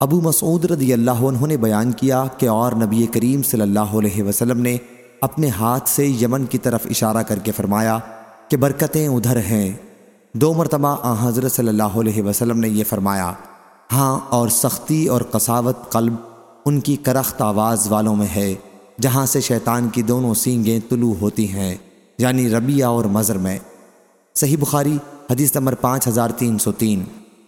ابو مسعود رضی اللہ عنہ نے بیان کیا کہ اور نبی کریم صلی اللہ علیہ وسلم نے اپنے ہاتھ سے یمن کی طرف اشارہ کر کے فرمایا کہ برکتیں ادھر ہیں۔ دو مرتبہ آ حضرت صلی اللہ علیہ وسلم نے یہ فرمایا ہاں اور سختی اور قصاوت قلب ان کی کرخت آواز والوں میں ہے، جہاں سے شیطان کی دونوں سینگیں طلوع ہوتی ہیں یعنی ربیہ اور مضر میں۔ صحیح بخاری، حدیث نمبر پانچ ہزار تین سو تین۔